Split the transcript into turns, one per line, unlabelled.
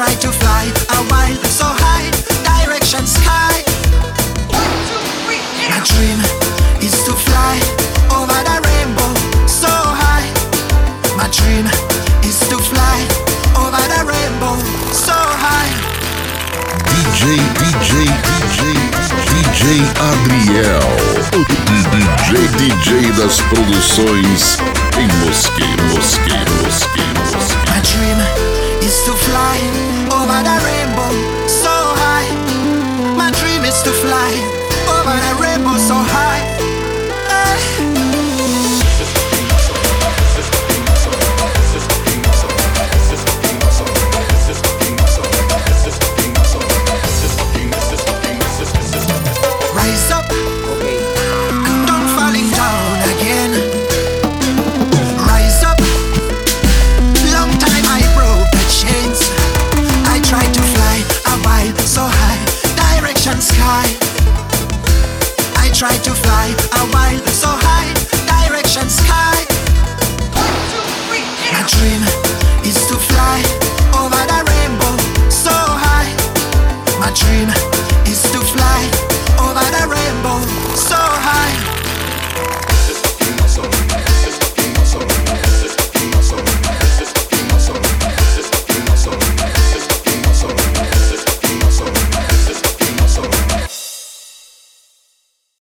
try to fly a while so high, direction sky. My dream is to fly over the rainbow so high. My dream is to fly over the rainbow so high.
DJ, DJ, DJ, DJ Adriel, DJ, DJ das produções em Mosque,
try to fly a while so high, direction sky.